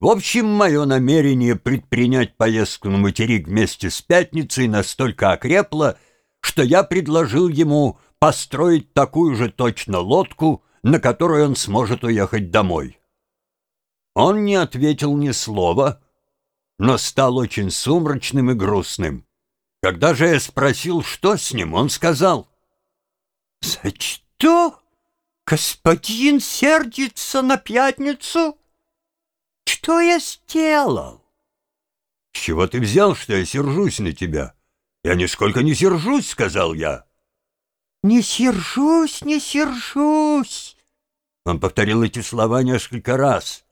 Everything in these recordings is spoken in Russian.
В общем, мое намерение предпринять поездку на материк вместе с пятницей настолько окрепло, что я предложил ему построить такую же точно лодку, на которой он сможет уехать домой. Он не ответил ни слова, но стал очень сумрачным и грустным. Когда же я спросил, что с ним, он сказал, «За что господин сердится на пятницу?» Что я сделал? С чего ты взял, что я сержусь на тебя? Я нисколько не сержусь, сказал я. Не сержусь, не сержусь. Он повторил эти слова несколько раз.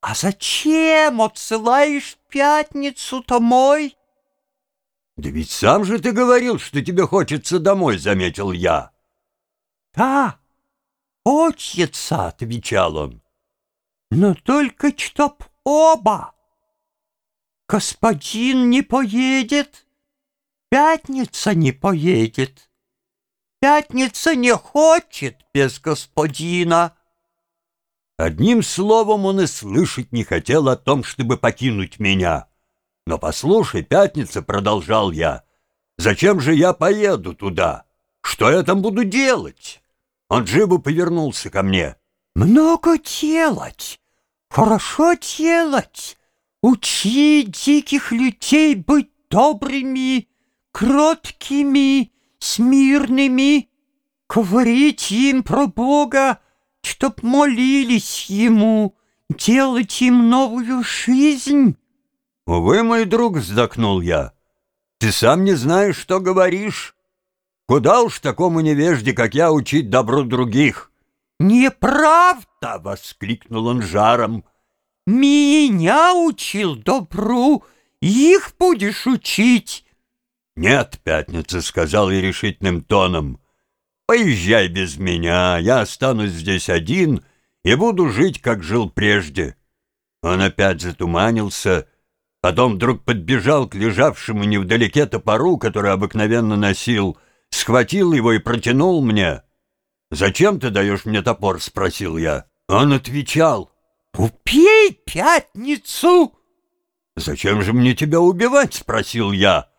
А зачем отсылаешь пятницу-то мой? Да ведь сам же ты говорил, что тебе хочется домой, заметил я. Да, хочется, отвечал он но только чтоб оба. Господин не поедет, пятница не поедет. Пятница не хочет без господина. Одним словом, он и слышать не хотел о том, чтобы покинуть меня. Но послушай, пятница, продолжал я, зачем же я поеду туда? Что я там буду делать? Он живо повернулся ко мне. Много делать. Хорошо делать, учить диких людей быть добрыми, кроткими, смирными, говорить им про Бога, чтоб молились Ему, делать им новую жизнь. «Увы, мой друг», — вздохнул я, — «ты сам не знаешь, что говоришь. Куда уж такому невежде, как я, учить добру других?» «Неправда!» — воскликнул он жаром. «Меня учил добру, их будешь учить!» «Нет, Пятница», — сказал я решительным тоном, — «поезжай без меня, я останусь здесь один и буду жить, как жил прежде». Он опять затуманился, потом вдруг подбежал к лежавшему невдалеке топору, который обыкновенно носил, схватил его и протянул мне. «Зачем ты даешь мне топор?» — спросил я. Он отвечал. «Убей пятницу!» «Зачем же мне тебя убивать?» — спросил я.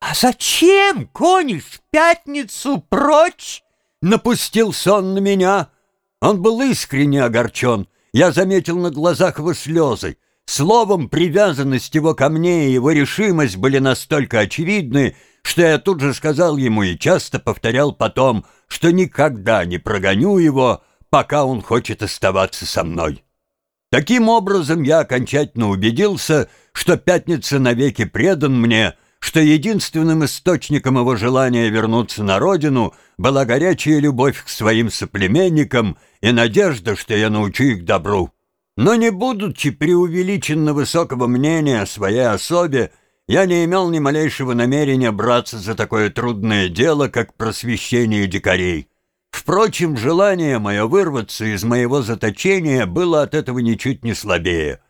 «А зачем гонишь пятницу прочь?» Напустился он на меня. Он был искренне огорчен. Я заметил на глазах его слезы. Словом, привязанность его ко мне и его решимость были настолько очевидны, что я тут же сказал ему и часто повторял потом, что никогда не прогоню его, пока он хочет оставаться со мной. Таким образом, я окончательно убедился, что Пятница навеки предан мне, что единственным источником его желания вернуться на родину была горячая любовь к своим соплеменникам и надежда, что я научу их добру. Но не будучи преувеличенно высокого мнения о своей особе, я не имел ни малейшего намерения браться за такое трудное дело, как просвещение дикарей. Впрочем, желание мое вырваться из моего заточения было от этого ничуть не слабее.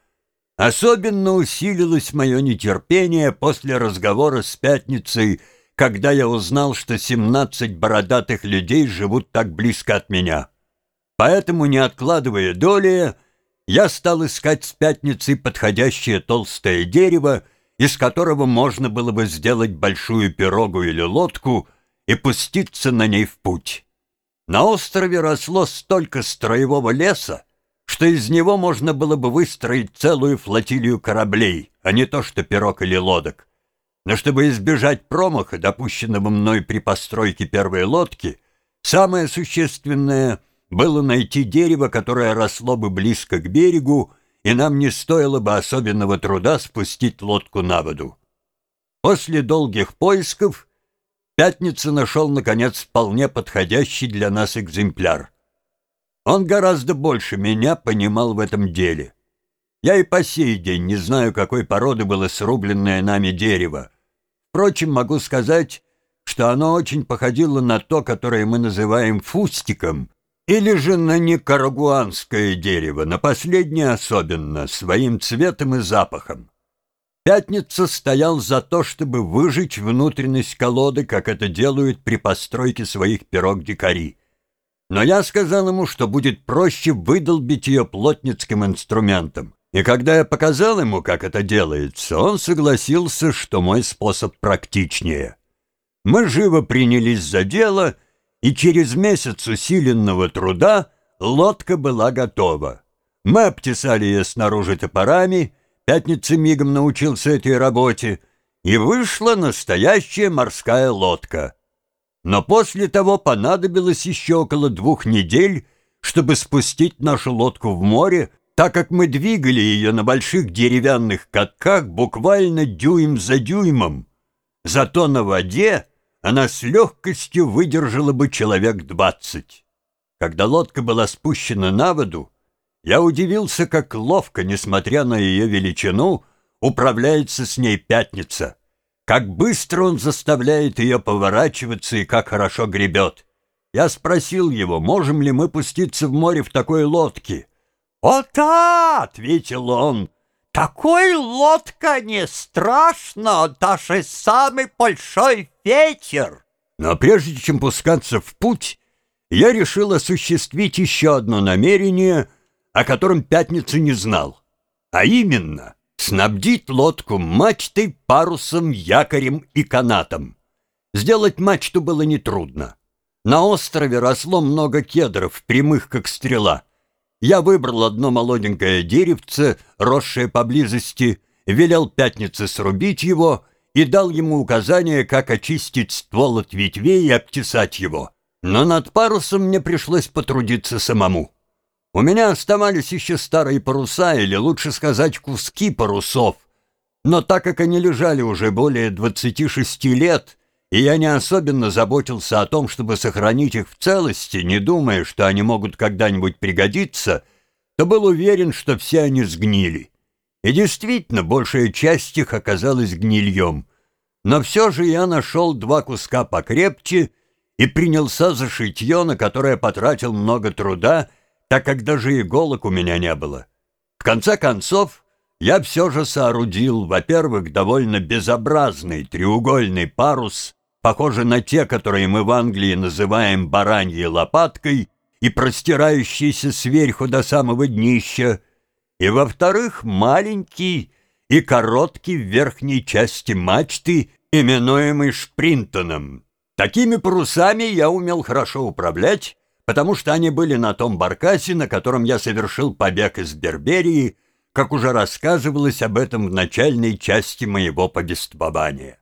Особенно усилилось мое нетерпение после разговора с Пятницей, когда я узнал, что семнадцать бородатых людей живут так близко от меня. Поэтому, не откладывая доли, я стал искать с Пятницей подходящее толстое дерево, из которого можно было бы сделать большую пирогу или лодку и пуститься на ней в путь. На острове росло столько строевого леса, что из него можно было бы выстроить целую флотилию кораблей, а не то что пирог или лодок. Но чтобы избежать промаха, допущенного мной при постройке первой лодки, самое существенное было найти дерево, которое росло бы близко к берегу, и нам не стоило бы особенного труда спустить лодку на воду. После долгих поисков Пятница нашел, наконец, вполне подходящий для нас экземпляр. Он гораздо больше меня понимал в этом деле. Я и по сей день не знаю, какой породы было срубленное нами дерево. Впрочем, могу сказать, что оно очень походило на то, которое мы называем фустиком, или же на никарагуанское дерево, на последнее особенно, своим цветом и запахом. Пятница стоял за то, чтобы выжечь внутренность колоды, как это делают при постройке своих пирог дикари. Но я сказал ему, что будет проще выдолбить ее плотницким инструментом. И когда я показал ему, как это делается, он согласился, что мой способ практичнее. Мы живо принялись за дело, и через месяц усиленного труда лодка была готова. Мы обтесали ее снаружи топорами, Пятница мигом научился этой работе, и вышла настоящая морская лодка. Но после того понадобилось еще около двух недель, чтобы спустить нашу лодку в море, так как мы двигали ее на больших деревянных катках буквально дюйм за дюймом. Зато на воде она с легкостью выдержала бы человек двадцать. Когда лодка была спущена на воду, я удивился, как ловко, несмотря на ее величину, управляется с ней пятница. Как быстро он заставляет ее поворачиваться и как хорошо гребет. Я спросил его, можем ли мы пуститься в море в такой лодке. «О да!» — ответил он. «Такой лодка не страшно, даже самый большой ветер!» Но прежде чем пускаться в путь, я решил осуществить еще одно намерение, о котором Пятница не знал, а именно снабдить лодку мачтой, парусом, якорем и канатом. Сделать мачту было нетрудно. На острове росло много кедров, прямых как стрела. Я выбрал одно молоденькое деревце, росшее поблизости, велел Пятнице срубить его и дал ему указание, как очистить ствол от ветвей и обтесать его. Но над парусом мне пришлось потрудиться самому. У меня оставались еще старые паруса, или лучше сказать, куски парусов. Но так как они лежали уже более 26 лет, и я не особенно заботился о том, чтобы сохранить их в целости, не думая, что они могут когда-нибудь пригодиться, то был уверен, что все они сгнили. И действительно, большая часть их оказалась гнильем. Но все же я нашел два куска покрепче и принялся за шитье, на которое потратил много труда, так как даже иголок у меня не было. В конце концов, я все же соорудил, во-первых, довольно безобразный треугольный парус, похожий на те, которые мы в Англии называем бараньей лопаткой и простирающийся сверху до самого днища, и, во-вторых, маленький и короткий в верхней части мачты, именуемый шпринтоном. Такими парусами я умел хорошо управлять, потому что они были на том баркасе, на котором я совершил побег из Берберии, как уже рассказывалось об этом в начальной части моего повествования.